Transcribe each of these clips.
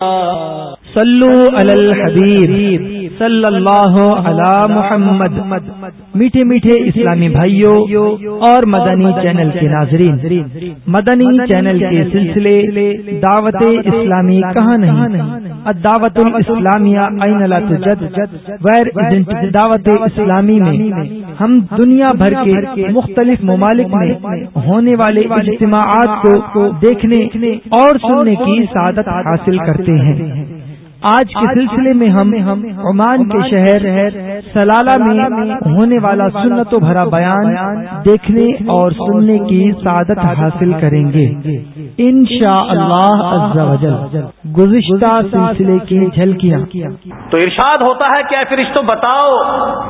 آ صلو علی الحبیب. صلی اللہ علی محمد. میٹھے میٹھے اسلامی بھائیوں اور مدنی چینل کے ناظرین. مدنی چینل کے سلسلے دعوت اسلامی کہاں نہیں؟ دعوت الاسلامیہ این لا تجد. غیر دعوت اسلامی میں ہم دنیا بھر کے مختلف ممالک میں ہونے والے اجتماعات کو دیکھنے اور سننے کی سعادت حاصل کرتے ہیں۔ آج کے سلسلے میں ہم عمان کے شہر سلالہ میں ہونے والا سنت و بھرا بیان دیکھنے اور سننے کی سعادت حاصل کریں گے۔ ان شاء اللہ گزشتہ سلسلے کی جھلکیاں۔ تو ارشاد ہوتا ہے کیا فرشتوں بتاؤ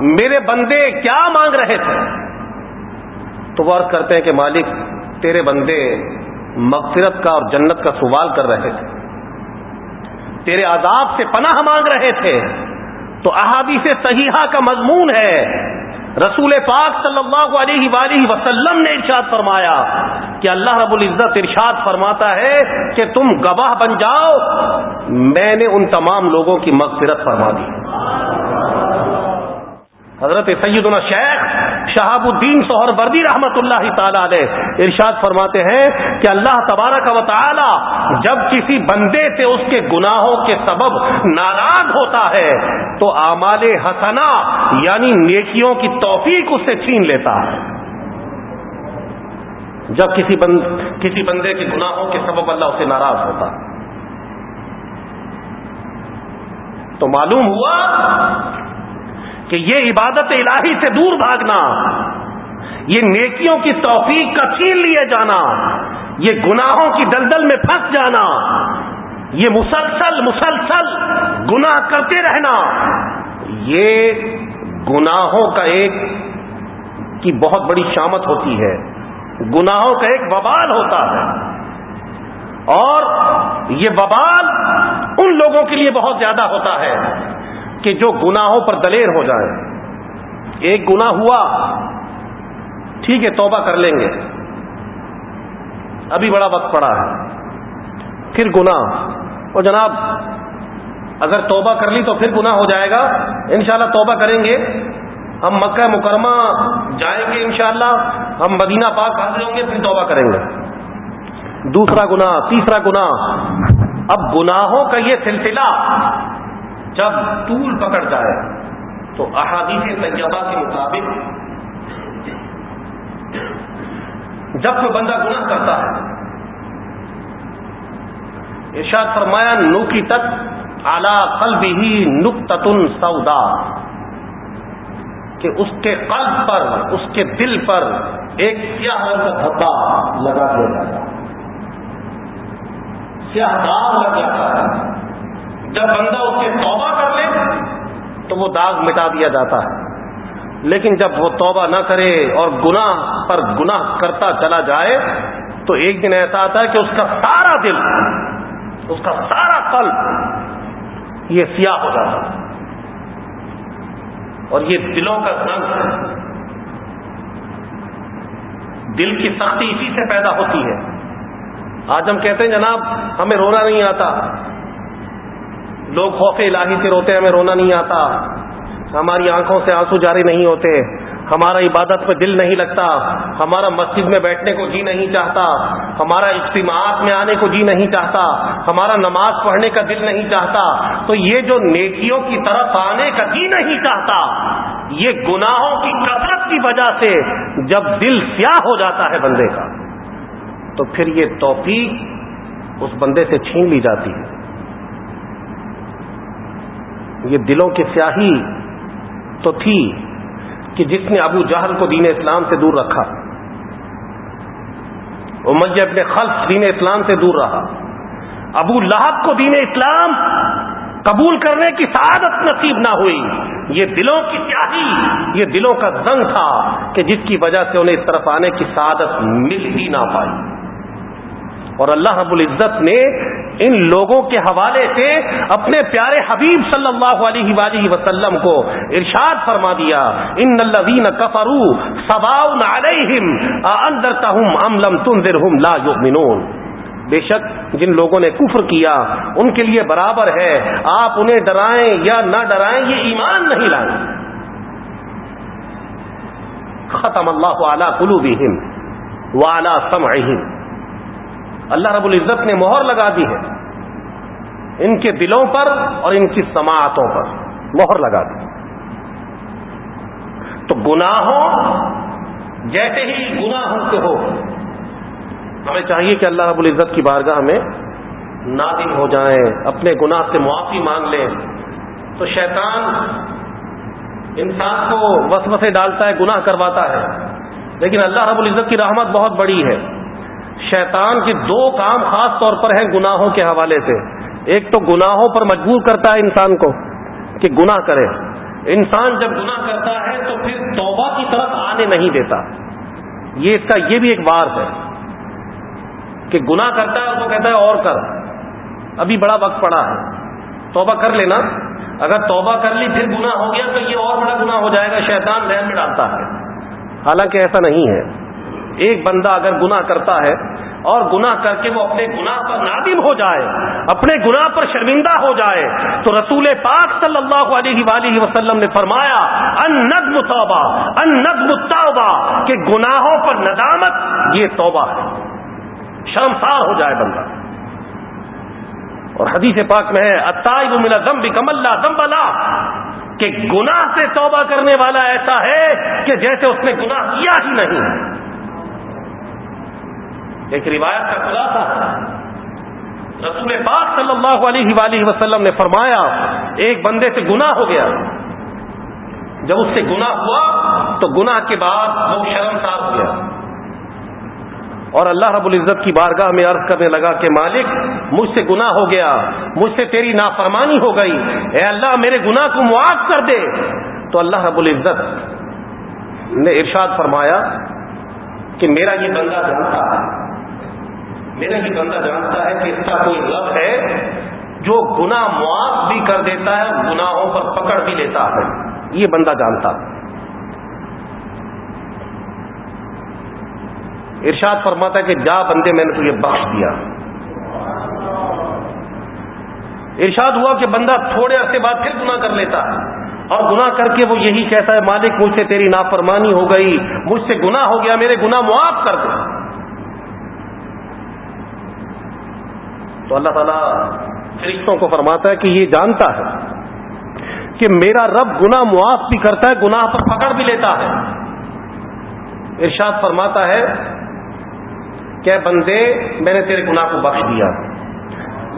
میرے بندے کیا مانگ رہے تھے؟ تو وہ عرض کرتے ہیں کہ مالک تیرے بندے مغفرت کا اور جنت کا سوال کر رہے تھے۔ تیرے عذاب سے پناہ مانگ رہے تھے۔ تو احادیث صحیحہ کا مضمون ہے۔ رسول پاک صلی اللہ علیہ وآلہ وسلم نے ارشاد فرمایا کہ اللہ رب العزت ارشاد فرماتا ہے کہ تم گواہ بن جاؤ۔ میں نے ان تمام لوگوں کی مغفرت فرما دی۔ حضرت سیدنا شیخ شہاب الدین سہر بردی رحمت اللہ تعالی علیہ ارشاد فرماتے ہیں کہ اللہ تبارک و تعالی جب کسی بندے سے اس کے گناہوں کے سبب ناراض ہوتا ہے تو اعمال حسنا یعنی نیکیوں کی توفیق اس سے چھین لیتا ہے۔ جب کسی بند، کسی بندے کے گناہوں کے سبب اللہ اسے ناراض ہوتا تو معلوم ہوا کہ یہ عبادت الہی سے دور بھاگنا، یہ نیکیوں کی توفیق کا چھین لیے جانا، یہ گناہوں کی دلدل میں پھنس جانا، یہ مسلسل مسلسل گناہ کرتے رہنا، یہ گناہوں کا ایک کی بہت بڑی شامت ہوتی ہے، گناہوں کا ایک ببال ہوتا ہے۔ اور یہ ببال ان لوگوں کے لیے بہت زیادہ ہوتا ہے۔ کہ جو گناہوں پر دلیر ہو جائیں ایک گنا ہوا، ٹھیک ہے، توبہ کر لیں گے۔ ابھی بڑا وقت پڑا ہے۔ پھر گنا اور جناب، اگر توبہ کر لی تو پھر گنا ہو جائے گا۔ انشاءاللہ توبہ کریں گے۔ ہم مکہ مکرمہ جائیں گے انشاءاللہ۔ ہم مدینہ پاک حاضر ہوں گے، پھر توبہ کریں گے۔ دوسرا گنا تیسرا گنا اب گناہوں کا یہ سلسلہ جب طول پکڑ جائے تو احادیث طیبہ کے مطابق جب کوئی بندہ گناہ کرتا ہے، ارشاد فرمایا نوکی تک اعلی قلب ہی نک تتن سودا کہ اس کے قلب پر، اس کے دل پر ایک سیاہ رنگ کا دھبا لگا دیا جاتا سیاہ داغ لگ جاتا ہے۔ جب بندہ اس کے توبہ کر لے، تو وہ داغ مٹا دیا جاتا ہے۔ لیکن جب وہ توبہ نہ کرے اور گناہ پر گناہ کرتا چلا جائے، تو ایک دن ایسا آتا ہے کہ اس کا سارا دل، اس کا سارا قلب یہ سیاہ ہو جاتا ہے۔ اور یہ دلوں کا رنگ ہے۔ دل کی سختی اسی سے پیدا ہوتی ہے۔ آج ہم کہتے ہیں، جناب، ہمیں رونا نہیں آتا۔ لوگ خوف الہی سے روتے ہمیں رونا نہیں آتا۔ ہماری آنکھوں سے آنسو جاری نہیں ہوتے۔ ہمارا عبادت پہ دل نہیں لگتا۔ ہمارا مسجد میں بیٹھنے کو جی نہیں چاہتا۔ ہمارا اجتماعات میں آنے کو جی نہیں چاہتا۔ ہمارا نماز پڑھنے کا دل نہیں چاہتا۔ تو یہ جو نیکیوں کی طرف آنے کا جی نہیں چاہتا، یہ گناہوں کی کثرت کی وجہ سے جب دل سیاہ ہو جاتا ہے بندے کا، تو پھر یہ توفیق اس بندے سے چھین لی جاتی ہے۔ یہ دلوں کی سیاہی تو تھی کہ جس نے ابو جہل کو دین اسلام سے دور رکھا۔ امجد اپنے خلف دین اسلام سے دور رہا۔ ابو لہب کو دین اسلام قبول کرنے کی سعادت نصیب نہ ہوئی۔ یہ دلوں کی سیاہی، یہ دلوں کا زنگ تھا کہ جس کی وجہ سے انہیں اس طرف آنے کی سعادت مل ہی نہ پائی۔ اور اللہ رب العزت نے ان لوگوں کے حوالے سے اپنے پیارے حبیب صلی اللہ علیہ وآلہ وسلم کو ارشاد فرما دیا، ان الذین کفروا سواء علیہم انذرتهم ام لم تنذرهم لا یؤمنون بے شک جن لوگوں نے کفر کیا، ان کے لیے برابر ہے، آپ انہیں ڈرائیں یا نہ ڈرائیں، یہ ایمان نہیں لائیں ختم اللہ اعلی کلو بھی والا اللہ رب العزت نے مہر لگا دی ہے۔ ان کے دلوں پر اور ان کی سماعتوں پر مہر لگا دی۔ تو گناہوں جیسے ہی گناہوں سے ہو، ہمیں چاہیے کہ اللہ رب العزت کی بارگاہ میں نادم ہو جائیں، اپنے گناہ سے معافی مانگ لیں۔ تو شیطان انسان کو وسوسے ڈالتا ہے، گناہ کرواتا ہے۔ لیکن اللہ رب العزت کی رحمت بہت بڑی ہے۔ شیطان کے دو کام خاص طور پر ہیں گناہوں کے حوالے سے۔ ایک تو گناہوں پر مجبور کرتا ہے انسان کو کہ گناہ کرے۔ انسان جب گناہ کرتا ہے تو پھر توبہ کی طرف آنے نہیں دیتا۔ یہ اس کا، یہ بھی ایک بار ہے کہ گناہ کرتا ہے تو کہتا ہے اور کر۔ ابھی بڑا وقت پڑا ہے۔ توبہ کر لینا۔ اگر توبہ کر لی پھر گناہ ہو گیا تو یہ اور بڑا گناہ ہو جائے گا، شیطان ذہن میں ڈالتا ہے۔ حالانکہ ایسا نہیں ہے۔ ایک بندہ اگر گناہ کرتا ہے اور گناہ کر کے وہ اپنے گناہ پر نادم ہو جائے، اپنے گناہ پر شرمندہ ہو جائے، تو رسول پاک صلی اللہ علیہ وآلہ وسلم نے فرمایا ان نظم توبہ ان نظم توبہ کہ گناہوں پر ندامت، یہ توبہ ہے۔ شرمسار ہو جائے بندہ۔ اور حدیث پاک میں ہے اتائب ملا دم بھی کم اللہ دم بلا کہ گناہ سے توبہ کرنے والا ایسا ہے کہ جیسے اس نے گناہ کیا ہی نہیں۔ ایک روایت کا خلاصہ رسول پاک صلی اللہ علیہ وآلہ وسلم نے فرمایا، ایک بندے سے گناہ ہو گیا۔ جب اس سے گناہ ہوا، تو گناہ کے بعد وہ شرمسار ہو گیا۔ اور اللہ رب العزت کی بارگاہ میں عرض کرنے لگا کہ، مالک، مجھ سے گناہ ہو گیا، مجھ سے تیری نافرمانی ہو گئی۔ اے اللہ، میرے گناہ کو معاف کر دے۔ تو اللہ رب العزت نے ارشاد فرمایا کہ، میرا یہ بندہ جانتا ہے۔ میرا یہ بندہ جانتا ہے کہ اس کا کوئی رب ہے، جو گناہ معاف بھی کر دیتا ہے، گناہوں پر پکڑ بھی لیتا ہے۔ یہ بندہ جانتا ہے۔ ارشاد فرماتا ہے کہ جا بندے، میں نے تجھے بخش دیا۔ ارشاد ہوا کہ بندہ تھوڑے عرصے بعد پھر گناہ کر لیتا ہے۔ اور گناہ کر کے وہ یہی کہتا ہے، مالک، مجھ سے تیری نافرمانی ہو گئی، مجھ سے گناہ ہو گیا، میرے گناہ معاف کر دے۔ تو اللہ تعالیٰ فرشتوں کو فرماتا ہے کہ یہ جانتا ہے کہ میرا رب گناہ معاف بھی کرتا ہے، گناہ پر پکڑ بھی لیتا ہے۔ ارشاد فرماتا ہے کہ بندے، میں نے تیرے گناہ کو بخش دیا۔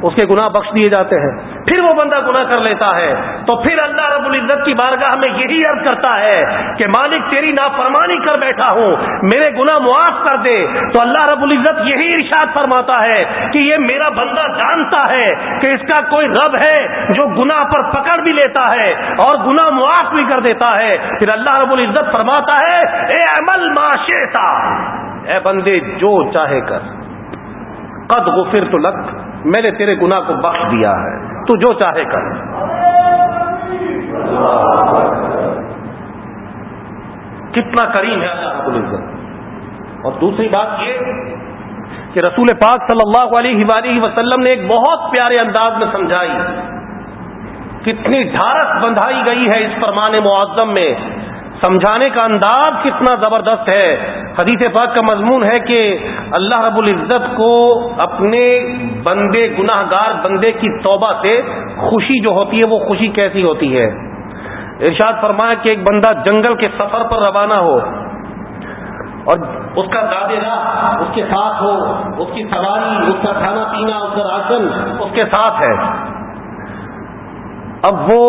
اس کے گناہ بخش دیے جاتے ہیں۔ پھر وہ بندہ گناہ کر لیتا ہے۔ تو پھر اللہ العزت کی بارگاہ میں یہی عرض کرتا ہے کہ مالک تیری نافرمانی کر بیٹھا ہوں، میرے گناہ معاف کر دے۔ تو اللہ رب العزت یہی ارشاد فرماتا ہے کہ یہ میرا بندہ جانتا ہے کہ اس کا کوئی رب ہے جو گناہ پر پکڑ بھی لیتا ہے اور گناہ معاف بھی کر دیتا ہے۔ پھر اللہ رب العزت فرماتا ہے، اے عمل معاشیتا اے بندے، جو چاہے کر۔ قد غفر تو لک، میں نے تیرے گناہ کو بخش دیا ہے۔ تو جو چاہے کر۔ کتنا کریم ہے اللہ العزت۔ اور دوسری بات یہ کہ رسول پاک صلی اللہ علیہ وآلہ وسلم نے ایک بہت پیارے انداز میں سمجھائی کتنی ڈھارس بندھائی گئی ہے اس فرمان معظم میں۔ سمجھانے کا انداز کتنا زبردست ہے۔ حدیث پاک کا مضمون ہے کہ اللہ رب العزت کو اپنے بندے گناہ گار بندے کی توبہ سے خوشی جو ہوتی ہے وہ خوشی کیسی ہوتی ہے؟ ارشاد فرمایا کہ ایک بندہ جنگل کے سفر پر روانہ ہو اور اس کا دادے راہ اس کے ساتھ ہو، اس کی سواری، اس کا کھانا پینا، اس کا راشن، اس کے ساتھ ہے۔ اب وہ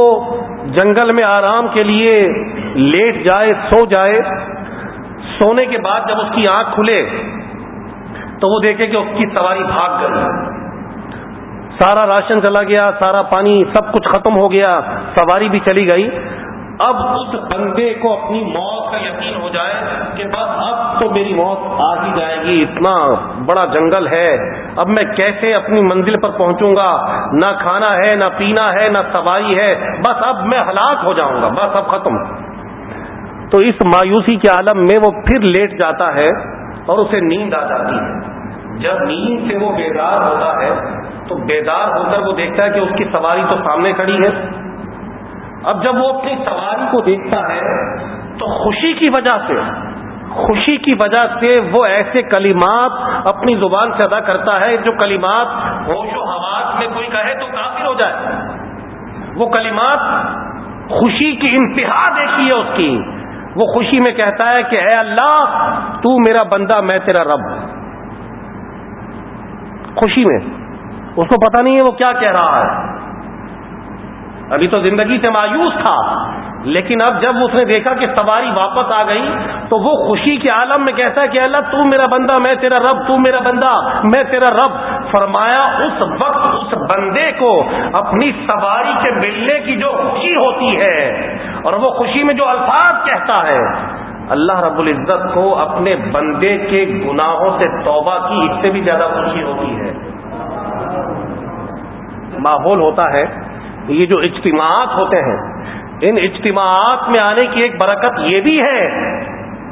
جنگل میں آرام کے لیے لیٹ جائے، سو جائے، سونے کے بعد جب اس کی آنکھ کھلے تو وہ دیکھے کہ اس کی سواری بھاگ گئی۔ سارا راشن چلا گیا، سارا پانی سب کچھ ختم ہو گیا، سواری بھی چلی گئی۔ اب اس بندے کو اپنی موت کا یقین ہو جائے کہ بس اب تو میری موت آ ہی جائے گی، اتنا بڑا جنگل ہے۔ اب میں کیسے اپنی منزل پر پہنچوں گا؟ نہ کھانا ہے، نہ پینا ہے، نہ سواری ہے۔ بس اب میں ہلاک ہو جاؤں گا، بس اب ختم۔ تو اس مایوسی کے عالم میں وہ پھر لیٹ جاتا ہے اور اسے نیند آ جاتی ہے۔ جب نیند سے وہ بیدار ہوتا ہے تو بیدار ہو کر وہ دیکھتا ہے کہ اس کی سواری تو سامنے کھڑی ہے۔ اب جب وہ اپنی سواری کو دیکھتا ہے تو خوشی کی وجہ سے، خوشی کی وجہ سے وہ ایسے کلمات اپنی زبان سے ادا کرتا ہے جو کلمات ہوش و حواس میں کوئی کہے تو کافی ہو جائے۔ وہ کلمات خوشی کی انتہا دیکھی ہے اس کی۔ وہ خوشی میں کہتا ہے کہ اے اللہ، تو میرا بندہ، میں تیرا رب۔ خوشی میں۔ اس کو پتہ نہیں ہے وہ کیا کہہ رہا ہے۔ ابھی تو زندگی سے مایوس تھا، لیکن اب جب اس نے دیکھا کہ سواری واپس آ گئی، تو وہ خوشی کے عالم میں کہتا ہے کہ اللہ، تو میرا بندہ، میں تیرا رب، تو میرا بندہ، میں تیرا رب۔ فرمایا، اس وقت اس بندے کو اپنی سواری کے ملنے کی جو خوشی ہوتی ہے، اور وہ خوشی میں جو الفاظ کہتا ہے، اللہ رب العزت کو اپنے بندے کے گناہوں سے توبہ کی اس سے بھی زیادہ خوشی ہوتی ہے۔ ماحول ہوتا ہے یہ جو اجتماعات ہوتے ہیں، ان اجتماعات میں آنے کی ایک برکت یہ بھی ہے،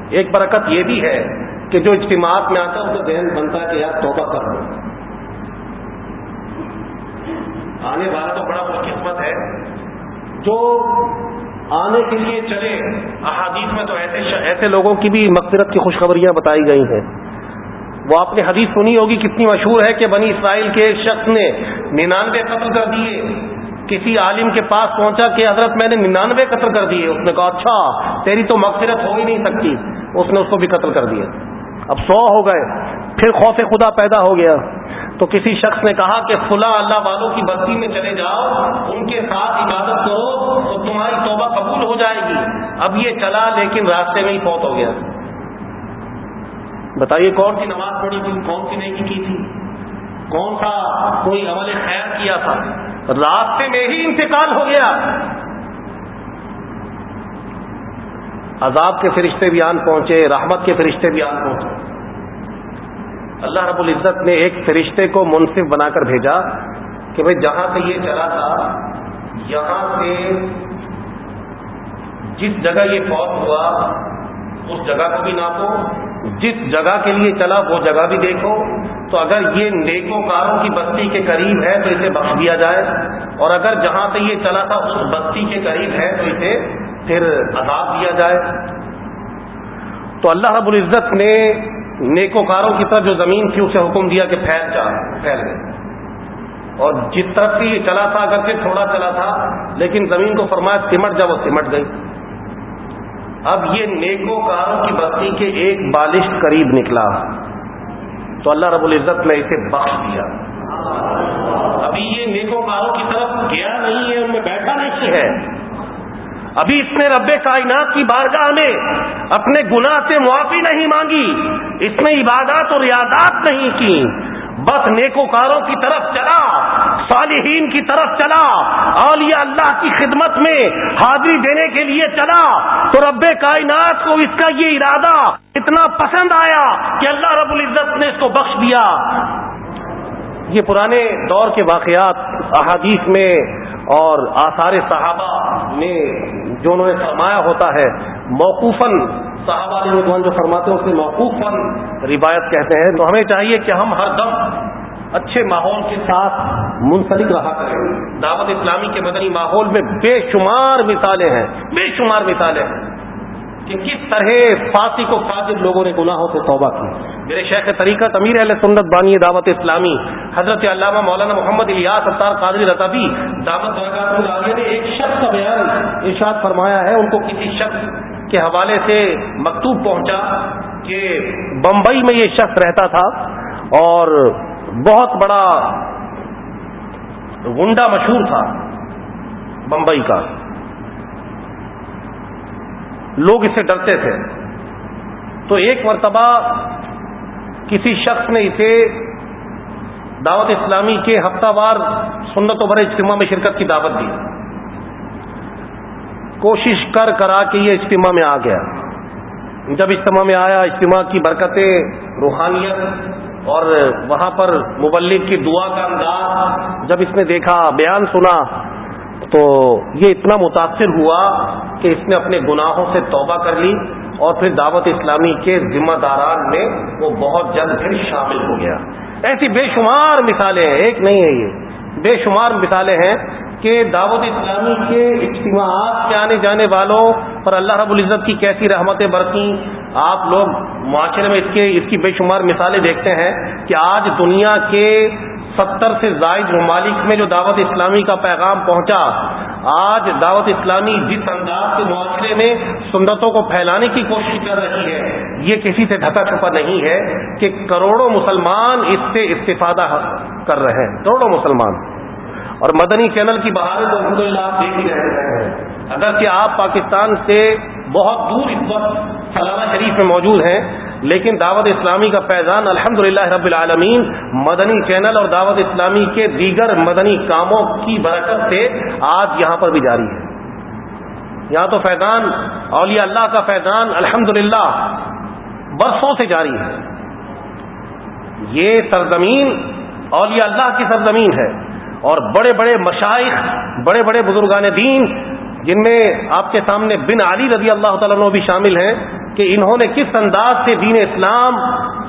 ایک برکت یہ بھی ہے کہ جو اجتماعات میں آتا ہے اس کا ذہن بنتا ہے کہ یار توبہ کر لو۔ آنے والا تو بڑا خوش قسمت ہے۔ جو آنے کے لیے چلے، احادیث میں تو ایسے ایسے لوگوں کی بھی مغفرت کی خوشخبریاں بتائی گئی ہیں۔ وہ آپ نے حدیث سنی ہوگی، کتنی مشہور ہے کہ بنی اسرائیل کے ایک شخص نے ننانوے قتل کر دیے۔ کسی عالم کے پاس پہنچا کہ حضرت میں نے ننانوے قتل کر دیے، اس نے کہا اچھا تیری تو مغفرت ہو ہی نہیں سکتی۔ اس نے اس کو بھی قتل کر دیا۔ اب سو ہو گئے، پھر خوف خدا پیدا ہو گیا۔ تو کسی شخص نے کہا کہ فلاں اللہ والوں کی بستی میں چلے جاؤ، ان کے ساتھ عبادت کرو تو تمہاری توبہ قبول ہو جائے گی۔ اب یہ چلا، لیکن راستے میں ہی فوت ہو گیا۔ بتائیے، کون سی نماز پڑھی تھی، کون سی نہیں کی تھی؟ کون سا کوئی عمل خیر کیا تھا؟ راستے میں ہی انتقال ہو گیا۔ عذاب کے فرشتے بھی آن پہنچے، رحمت کے فرشتے بھی آن پہنچے۔ اللہ رب العزت نے ایک فرشتے کو منصف بنا کر بھیجا کہ بھائی جہاں سے یہ چلا تھا، یہاں سے جس جگہ یہ فوت ہوا، اس جگہ کو بھی ناپو۔ جس جگہ کے لیے چلا وہ جگہ بھی دیکھو۔ تو اگر یہ نیکو کاروں کی بستی کے قریب ہے تو اسے بخش دیا جائے۔ اور اگر جہاں سے یہ چلا تھا اس بستی کے قریب ہے تو اسے پھر عذاب دیا جائے۔ تو اللہ رب العزت نے نیکو کاروں کی طرف جو زمین تھی اسے حکم دیا کہ پھیل جا، پھیل گئے اور جس طرف سے یہ چلا تھا اگر پھر تھوڑا چلا تھا، لیکن زمین کو فرمایا سمٹ جا، وہ سمٹ گئی۔ اب یہ نیکو کاروں کی بستی کے ایک بالش قریب نکلا تو اللہ رب العزت نے اسے بخش دیا۔ ابھی یہ نیکو کاروں کی طرف گیا نہیں ہے، ان میں بیٹھا نہیں ہے۔ ابھی اس نے رب کائنات کی بارگاہ میں اپنے گناہ سے معافی نہیں مانگی، اس نے عبادات اور ریاضات نہیں کی۔ بس نیکوکاروں کی طرف چلا۔ صالحین کی طرف چلا، اولیاء اللہ کی خدمت میں حاضری دینے کے لیے چلا، تو رب کائنات کو اس کا یہ ارادہ اتنا پسند آیا کہ اللہ رب العزت نے اس کو بخش دیا۔ یہ پرانے دور کے واقعات، احادیث میں اور آثار صحابہ میں جو انہوں نے فرمایا ہوتا ہے، موقوفاً صحابہ رضوان جو فرماتے ہیں، اس موقوفاً روایت کہتے ہیں۔ تو ہمیں چاہیے کہ ہم ہر دم اچھے ماحول کے ساتھ منسلک رہا کریں دعوت اسلامی کے مدنی ماحول میں بے شمار مثالیں ہیں۔ بے شمار مثالیں ہیں۔ کہ کس طرح فاسی کو فاضل لوگوں نے گناہوں سے توبہ کی۔ میرے شیخ طریقہ امیر اہل سنت بانی دعوت اسلامی، حضرت علامہ مولانا محمد الیاس ستار قادری رتبی دعوت نے ایک شخص کا بیان ارشاد فرمایا ہے۔ ان کو کسی شخص کے حوالے سے مکتوب پہنچا کہ بمبئی میں یہ شخص رہتا تھا اور بہت بڑا گنڈا مشہور تھا بمبئی کا۔ لوگ اسے ڈرتے تھے۔ تو ایک مرتبہ کسی شخص نے اسے دعوت اسلامی کے ہفتہ وار سنت و بر اجتماع میں شرکت کی دعوت دی۔ کوشش کر کرا کے یہ اجتماع میں آ گیا۔ جب اجتماع میں آیا، اجتماع کی برکتیں، روحانیت اور وہاں پر مبلک کی دعا کا انداز، جب اس نے دیکھا، بیان سنا، تو یہ اتنا متاثر ہوا کہ اس نے اپنے گناہوں سے توبہ کر لی اور پھر دعوت اسلامی کے ذمہ داران میں وہ بہت جلد پھر شامل ہو گیا۔ ایسی بے شمار مثالیں ہیں، ایک نہیں ہے یہ۔ بے شمار مثالیں ہیں کہ دعوت اسلامی کے اجتماعات کے آنے جانے والوں پر اللہ رب العزت کی کیسی رحمتیں برتی آپ لوگ معاشرے میں اس کے، اس کی بے شمار مثالیں دیکھتے ہیں کہ آج دنیا کے ستر سے زائد ممالک میں جو دعوت اسلامی کا پیغام پہنچا، آج دعوت اسلامی جس انداز کے معاشرے میں سنتوں کو پھیلانے کی کوشش کر رہی ہے، یہ کسی سے ڈھکا چھپا نہیں ہے کہ کروڑوں مسلمان اس سے استفادہ کر رہے ہیں، کروڑوں مسلمان۔ اور مدنی چینل کی بہاریں تو الحمد للہ آپ دیکھ ہی رہے ہیں۔ اگر کہ آپ پاکستان سے بہت دور اس وقت سالانہ شریف میں موجود ہیں، لیکن دعوت اسلامی کا فیضان الحمد رب العالمین مدنی چینل اور دعوت اسلامی کے دیگر مدنی کاموں کی برکت سے آج یہاں پر بھی جاری ہے۔ یہاں تو فیضان، اولیاء اللہ کا فیضان الحمد برسوں سے جاری ہے۔ یہ سرزمین اولیاء اللہ کی سرزمین ہے۔ اور بڑے بڑے مشائق بڑے بڑے بزرگان دین، جن میں آپ کے سامنے بن علی رضی اللہ تعالیٰ بھی شامل ہیں، کہ انہوں نے کس انداز سے دین اسلام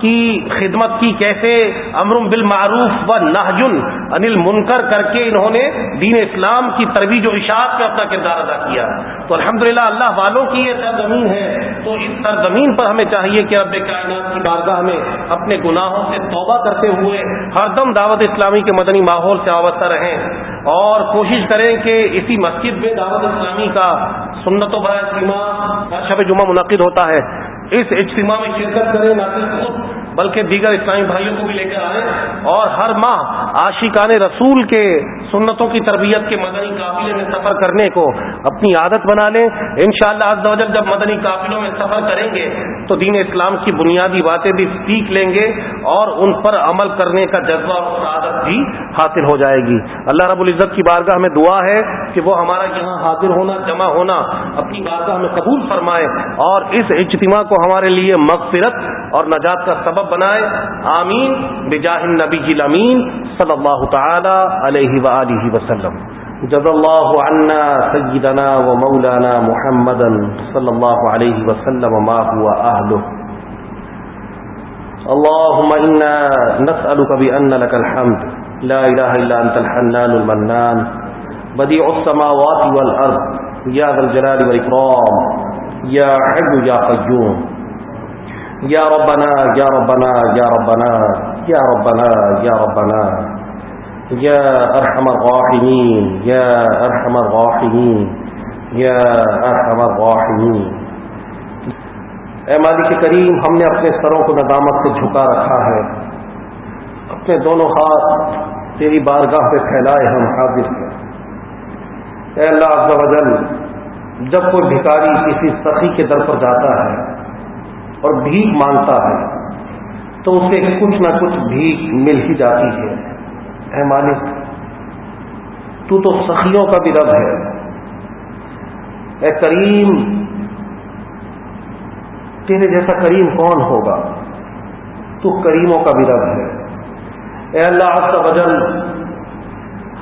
کی خدمت کی کیسے امر بالمعروف و نہجن انل منکر کر کے انہوں نے دین اسلام کی ترویج و اشاعت میں اپنا کردار ادا کیا۔ تو الحمدللہ اللہ والوں کی یہ سرزمین ہے۔ تو اس سرزمین پر ہمیں چاہیے کہ رب کائنات کی بارگاہ میں اپنے گناہوں سے توبہ کرتے ہوئے ہر دم دعوت اسلامی کے مدنی ماحول سے وابستہ رہیں اور کوشش کریں کہ اسی مسجد میں دعوت اسلامی کا سنت و اجتماع شب جمعہ منعقد ہوتا ہے۔ اس اجتماع میں شرکت کریں، نہ صرف خود، بلکہ دیگر اسلامی بھائیوں کو بھی لے کر آئیں۔ اور ہر ماہ عاشقان رسول کے سنتوں کی تربیت کے مدنی قافلے میں سفر کرنے کو اپنی عادت بنا لیں۔ ان شاء اللہ جب مدنی قافلوں میں سفر کریں گے، تو دین اسلام کی بنیادی باتیں بھی سیکھ لیں گے اور ان پر عمل کرنے کا جذبہ اور عادت بھی حاصل ہو جائے گی۔ اللہ رب العزت کی بارگاہ ہمیں دعا ہے۔ کہ وہ ہمارا یہاں حاضر ہونا، جمع ہونا اپنی بارگاہ ہمیں قبول فرمائے اور اس اجتماع کو ہمارے لیے مغفرت اور نجات کا سبب بنائے۔ آمین۔ بجاہ النبی الامین صلی اللہ تعالی علیہ وآلہ وسلم۔ جز اللہ عنا سیدنا و مولانا محمدا صلی اللہ علیہ وسلم ما هو اہلہ۔ اللهم إنا نسألك بأن لك الحمد۔ لا إله إلا أنت الحنان المنان۔ بديع السماوات والأرض. يا ذا الجلال والإكرام. يا حج يا قيوم. يا ربنا يا ربنا يا ربنا يا ربنا يا ربنا. يا أرحم الراحمين، يا أرحم الراحمين، يا أرحم الراحمين. اے مالک کریم، ہم نے اپنے سروں کو ندامت سے جھکا رکھا ہے. اپنے دونوں ہاتھ تیری بارگاہ پہ پھیلائے ہم حاضر ہیں. اے اللہ عز و جل، جب کوئی بھکاری کسی سخی کے در پر جاتا ہے اور بھیک مانگتا ہے، تو اسے کچھ نہ کچھ بھیک مل ہی جاتی ہے۔ اے مالک، تو تو سخیوں کا بھی رب ہے۔ اے کریم، تیرے جیسا کریم کون ہوگا؟ تو کریموں کا بھی رب ہے۔ اے اللہ آپ کا وجل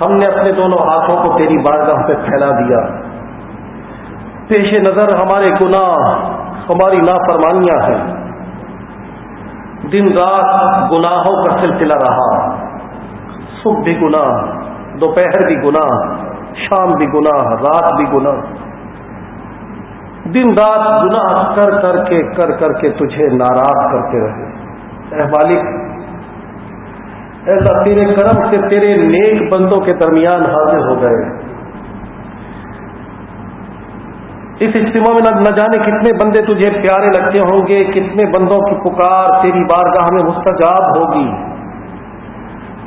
ہم نے اپنے دونوں ہاتھوں کو تیری بارگاہ پہ پھیلا دیا۔ پیش نظر ہمارے گناہ، ہماری نافرمانیاں ہیں۔ دن رات گناہوں کا سلسلہ رہا۔ صبح بھی گناہ، دوپہر بھی گناہ، شام بھی گناہ، رات بھی گناہ۔ دن رات گناہ کر کر کے، کر کر کے تجھے ناراض کرتے رہے۔ اے مالک ایسا تیرے کرم سے تیرے نیک بندوں کے درمیان حاضر ہو گئے۔ اس اجتماع میں نہ جانے کتنے بندے تجھے پیارے لگتے ہوں گے، کتنے بندوں کی پکار تیری بارگاہ میں مستجاب ہوگی۔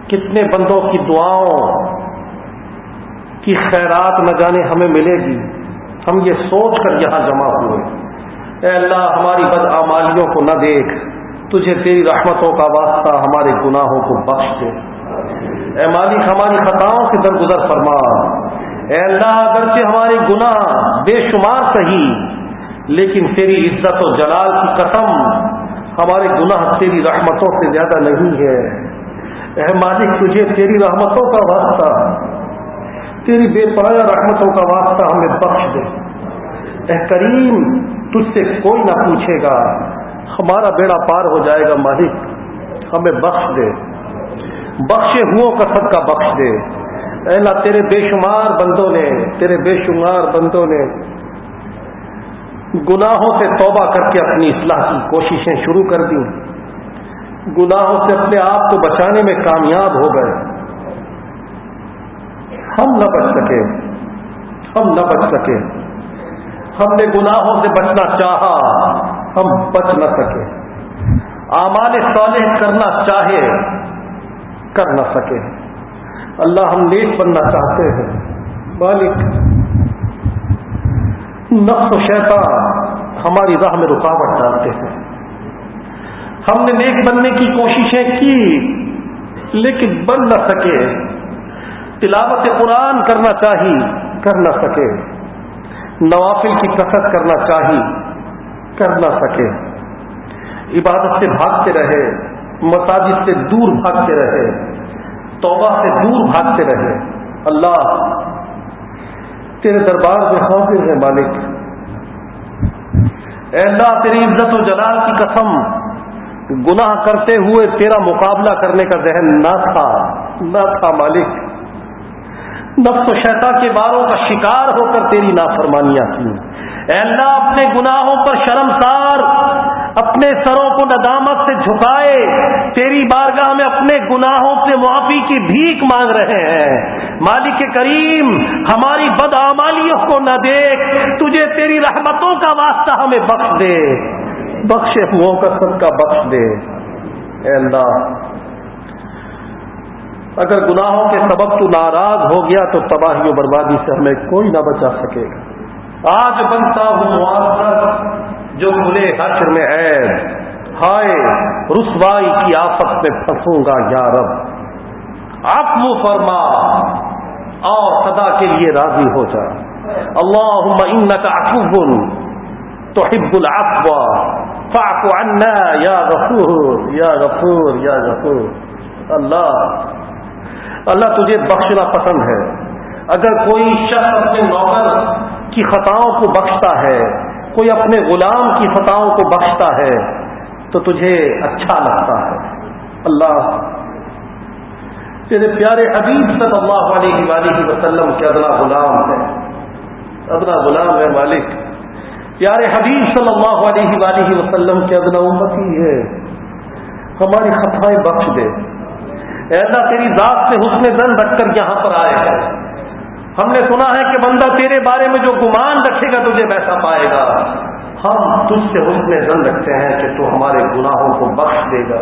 کتنے بندوں کی دعاؤں کی خیرات نہ جانے ہمیں ملے گی۔ ہم یہ سوچ کر یہاں جمع ہوئے۔ اے اللہ، ہماری بدعمالیوں کو نہ دیکھ۔ تجھے تیری رحمتوں کا واسطہ ہمارے گناہوں کو بخش دے۔ اے مالک ہماری خطاؤں سے درگزر فرما۔ اے اللہ، اگرچہ ہمارے گناہ بے شمار صحیح، لیکن تیری عزت و جلال کی قسم ہمارے گناہ تیری رحمتوں سے زیادہ نہیں ہے۔ اے مالک، تجھے تیری رحمتوں کا واسطہ، تیری بے پایا رحمتوں کا واسطہ ہمیں بخش دے۔ اے کریم، تجھ سے کوئی نہ پوچھے گا۔ ہمارا بیڑا پار ہو جائے گا مالک، ہمیں بخش دے۔ بخشے ہوں کا سب کا بخش دے۔ اللہ، تیرے بے شمار بندوں نے، تیرے بے شمار بندوں نے گناہوں سے توبہ کر کے اپنی اصلاح کی کوششیں شروع کر دی گناہوں سے اپنے آپ کو بچانے میں کامیاب ہو گئے۔ ہم نہ بچ سکے۔ ہم نہ بچ سکے۔ ہم نے گناہوں سے بچنا چاہا۔ ہم بچ نہ سکے۔ آمال صالح کرنا چاہے، کر نہ سکے۔ اللہ ہم نیک بننا چاہتے ہیں۔ مالک، نفس و شیطان ہماری راہ میں رکاوٹ ڈالتے ہیں۔ ہم نے نیک بننے کی کوششیں کی، لیکن بن نہ سکے۔ تلاوت قرآن کرنا چاہی، کر نہ سکے۔ نوافل کی کثرت کرنا چاہی۔ کر نہ سکے۔ عبادت سے بھاگتے رہے، مساجد سے دور بھاگتے رہے، توبہ سے دور بھاگتے رہے۔ اللہ، تیرے دربار میں حاضر ہے مالک۔ اے اللہ، تیری عزت و جلال کی قسم، گناہ کرتے ہوئے تیرا مقابلہ کرنے کا ذہن نہ تھا نہ تھا مالک۔ نفس و شیطا کے باروں کا شکار ہو کر تیری نافرمانیاں کی اے اللہ اپنے گناہوں پر شرمسار اپنے سروں کو ندامت سے جھکائے، تیری بارگاہ میں اپنے گناہوں سے معافی کی بھیک مانگ رہے ہیں۔ مالک کریم، ہماری بدعمالیوں کو نہ دیکھ، تجھے تیری رحمتوں کا واسطہ ہمیں بخش دے۔ بخش منہ کا سب کا بخش دے۔ اے اللہ، اگر گناہوں کے سبب تو ناراض ہو گیا تو تباہی و بربادی سے ہمیں کوئی نہ بچا سکے گا۔ آج بنتا ہوں معذرت جو کھلے حشر میں عید ہائے، رسوائی کی آفت میں پھنسوں گا یا رب۔ آپ فرما اور سدا کے لیے راضی ہو جا۔ اللہ کا اکبل تو حب العفو فاق یا غفور یا غفور یا غفور۔ اللہ اللہ تجھے بخشنا پسند ہے۔ اگر کوئی شخص اپنے نوکر کی خطاؤں کو بخشتا ہے، کوئی اپنے غلام کی خطاؤں کو بخشتا ہے، تو تجھے اچھا لگتا ہے۔ اللہ۔ تیرے پیارے حبیب صلی اللہ علیہ وآلہ وسلم کے ادنا غلام ہے۔ ادنا غلام ہے مالک۔ پیارے حبیب صلی اللہ علیہ وآلہ وسلم کے ادنا امتی ہے۔ ہماری خطائیں بخش دے۔ ایسا تیری ذات سے حسن زن رکھ کر یہاں پر آئے ہیں۔ ہم نے سنا ہے کہ بندہ تیرے بارے میں جو گمان رکھے گا تجھے ویسا پائے گا۔ ہم تجھ سے حسن زن رکھتے ہیں کہ تو ہمارے گناہوں کو بخش دے گا۔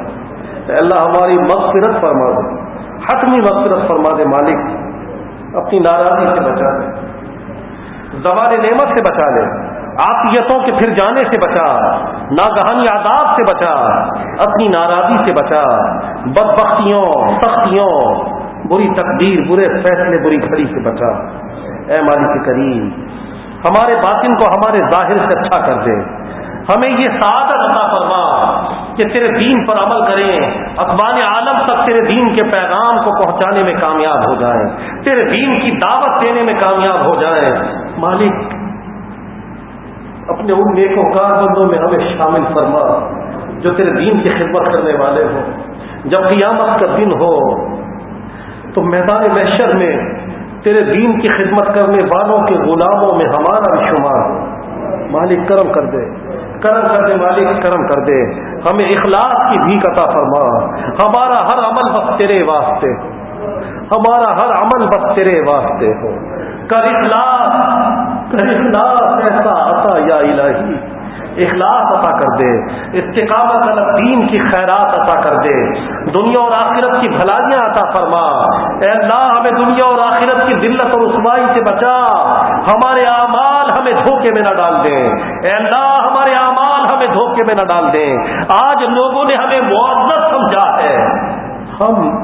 اللہ، ہماری مغفرت فرما دے۔ حتمی مغفرت فرما دے، مالک۔ اپنی ناراضی سے بچا دے زبان نعمت سے بچا لے۔ آفیتوں کے پھر جانے سے بچا۔ ناگہانی آداب سے بچا۔ اپنی ناراضی سے بچا۔ بدبختیوں، سختیوں بری تقدیر، برے فیصلے، بری گھڑی سے بچا۔ اے مالک کریم، ہمارے باطن کو ہمارے ظاہر سے اچھا کر دے۔ ہمیں یہ سعادت عطا فرما کہ تیرے دین پر عمل کریں۔ اخبان عالم تک تیرے دین کے پیغام کو پہنچانے میں کامیاب ہو جائیں۔ تیرے دین کی دعوت دینے میں کامیاب ہو جائیں۔ مالک، اپنے ان نیکوں، کار بندوں میں ہمیں شامل فرما جو تیرے دین کی خدمت کرنے والے ہوں۔ جب قیامت کا دن ہو تو میدان محشر میں، تیرے دین کی خدمت کرنے والوں کے غلاموں میں ہمارا بھی شمار ہو۔ مالک کرم کر دے۔ کرم کر دے مالک، کرم کر دے۔ ہمیں اخلاص کی بھی عطا فرما۔ ہمارا ہر عمل بس تیرے واسطے۔ ہمارا ہر عمل بس تیرے واسطے ہو۔ کر اخلاص کر اخلاص، ایسا عطا یا الہی۔ اخلاص عطا کر دے، استقامت الگ دین کی خیرات عطا کر دے۔ دنیا اور آخرت کی بھلائیاں عطا فرما۔ اے اللہ، ہمیں دنیا اور آخرت کی دلت اور رسوائی سے بچا۔ ہمارے اعمال ہمیں دھوکے میں نہ ڈال دیں۔ اے اللہ، ہمارے اعمال ہمیں دھوکے میں نہ ڈال دیں۔ آج لوگوں نے ہمیں معذت سمجھا ہے۔ ہم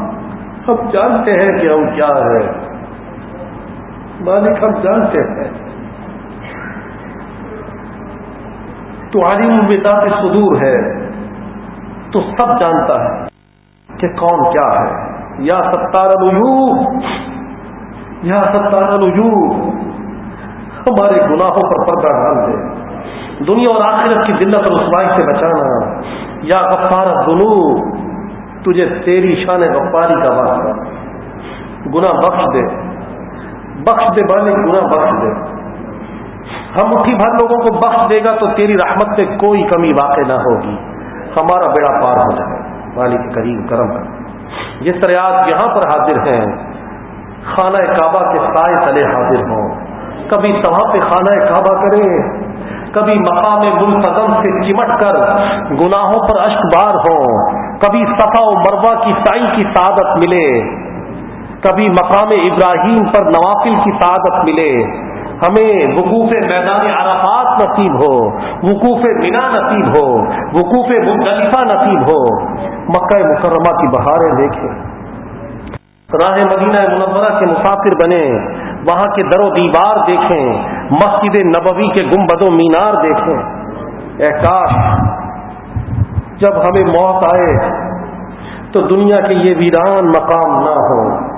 ہم جانتے ہیں کہ ہم کیا ہے مالک، ہم جانتے ہیں۔ تو عالم بتا صدور ہے، تو سب جانتا ہے کہ کون کیا ہے۔ یا ستار الوجوہ یا ستار الوجوہ ہمارے گناہوں پر پردہ ڈال دے۔ دنیا اور آخرت کی ذلت اور رسوائی سے بچانا۔ یا غفار دنو تجھے تیری شان غفاری کا واسطہ گنا بخش دے۔ بخش دے بھلے گنا بخش دے۔ ہم مٹھی بھر لوگوں کو بخش دے گا تو تیری رحمت سے کوئی کمی واقع نہ ہوگی۔ ہمارا بیڑا پار ہو جائے۔ مالک کریم کرم کر۔ جس طرح آج یہاں پر حاضر ہیں، خانہ کعبہ کے سائے تلے حاضر ہوں۔ کبھی سوا پہ خانہ کعبہ کریں، کبھی مقام منتظم سے چمٹ کر گناہوں پر اشک بار ہوں۔ کبھی صفا و مربع کی سائی کی سعادت ملے۔ کبھی مقام ابراہیم پر نوافل کی سعادت ملے۔ ہمیں وقوف میدان عرفات نصیب ہو، وقوف مینا نصیب ہو، وقوف مدلفہ نصیب ہو۔ مکہ مکرمہ کی بہاریں دیکھیں۔ راہ مدینہ منورہ کے مسافر بنے، وہاں کے در و دیوار دیکھیں۔ مسجد نبوی کے گنبد و مینار دیکھیں۔ اے کاش، جب ہمیں موت آئے تو دنیا کے یہ ویران مقام نہ ہو۔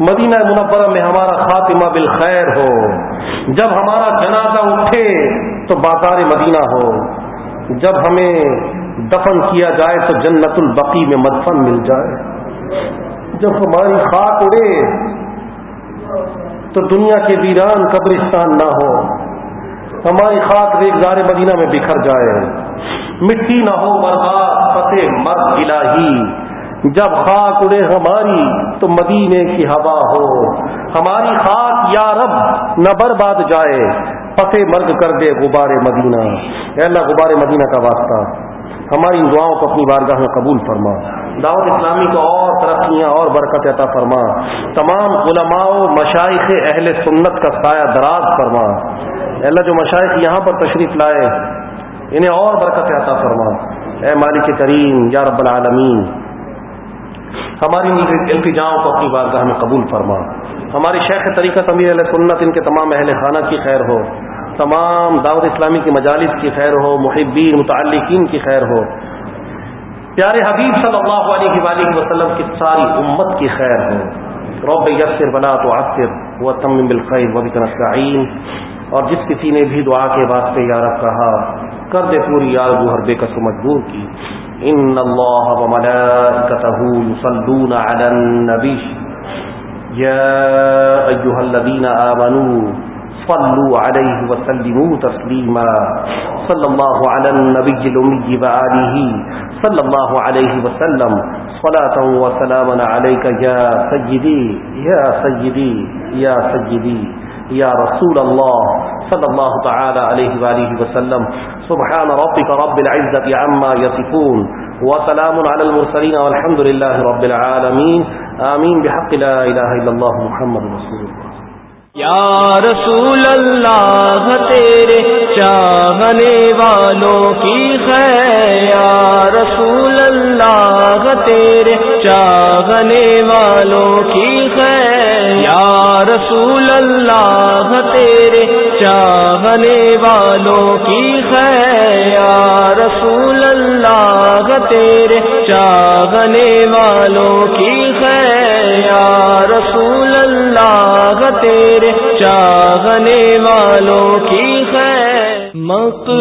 مدینہ منورہ میں ہمارا خاتمہ بالخیر ہو۔ جب ہمارا جنازہ اٹھے تو بازار مدینہ ہو۔ جب ہمیں دفن کیا جائے تو جنت البقی میں مدفن مل جائے۔ جب ہماری خاک اڑے تو دنیا کے ویران قبرستان نہ ہو۔ ہماری خاک ریگزار مدینہ میں بکھر جائے۔ مٹی نہ ہو برباد فتح مرد الہی۔ جب خاک اڑے ہماری تو مدینے کی ہوا ہو۔ ہماری خاک یا رب نہ برباد جائے فتح مرگ کر دے غبار مدینہ۔ اے اللہ، غبار مدینہ کا واسطہ۔ ہماری ان دعاؤں کو اپنی بارگاہ میں قبول فرما۔ دعوت اسلامی کو اور ترقیاں، اور برکت عطا فرما۔ تمام علماء و مشائق اہل سنت کا سایہ دراز فرما۔ اللہ، جو مشائق یہاں پر تشریف لائے، انہیں اور برکت عطا فرما۔ اے مالک کریم، یا رب العالمین ہماری التجاؤں کو اپنی بارگاہ میں قبول فرما۔ ہماری شیخ طریقہ امیر علیہ سنت، ان کے تمام اہل خانہ کی خیر ہو۔ تمام دعوت اسلامی کی مجالس کی خیر ہو۔ محبین، متعلقین کی خیر ہو۔ پیارے حبیب صلی اللہ علیہ وآلہ وسلم کی ساری امت کی خیر ہو۔ رب یسر بنا تو عصر و تم بالخیر و نستعین۔ اور جس کسی نے بھی دعا کے واسطے یا رب کہا، کر دے پوری یار گوہر بے کس مجبور کی۔ ان اللہ و ملائکتہ یصلون علی النبی یا ایہا الذین آمنوا صلوا عليه وسلموا تسليما. صلى الله على النبي الأمي وآله. صلى الله عليه وسلم. صلاة وسلاما عليك يا سيدي. يا سيدي. يا سيدي. يا رسول الله. صلى الله تعالى عليه وآله وسلم. سبحان ربك رب العزة عما يصفون. وسلام على المرسلين والحمد لله رب العالمين. آمين. بحق لا إله إلا الله محمد رسول الله. یا رسول اللہ، تیرے چاہنے والوں کی خیر۔ یا رسول اللہ، تیرے چاہنے والوں کی خیر۔ یا رسول اللہ، تیرے چاہنے والوں کی خیر، یا رسول اللہ تیرے چاہنے والوں کی خیر، یا رسول اللہ تیرے چاہنے والوں کی خیر۔ مک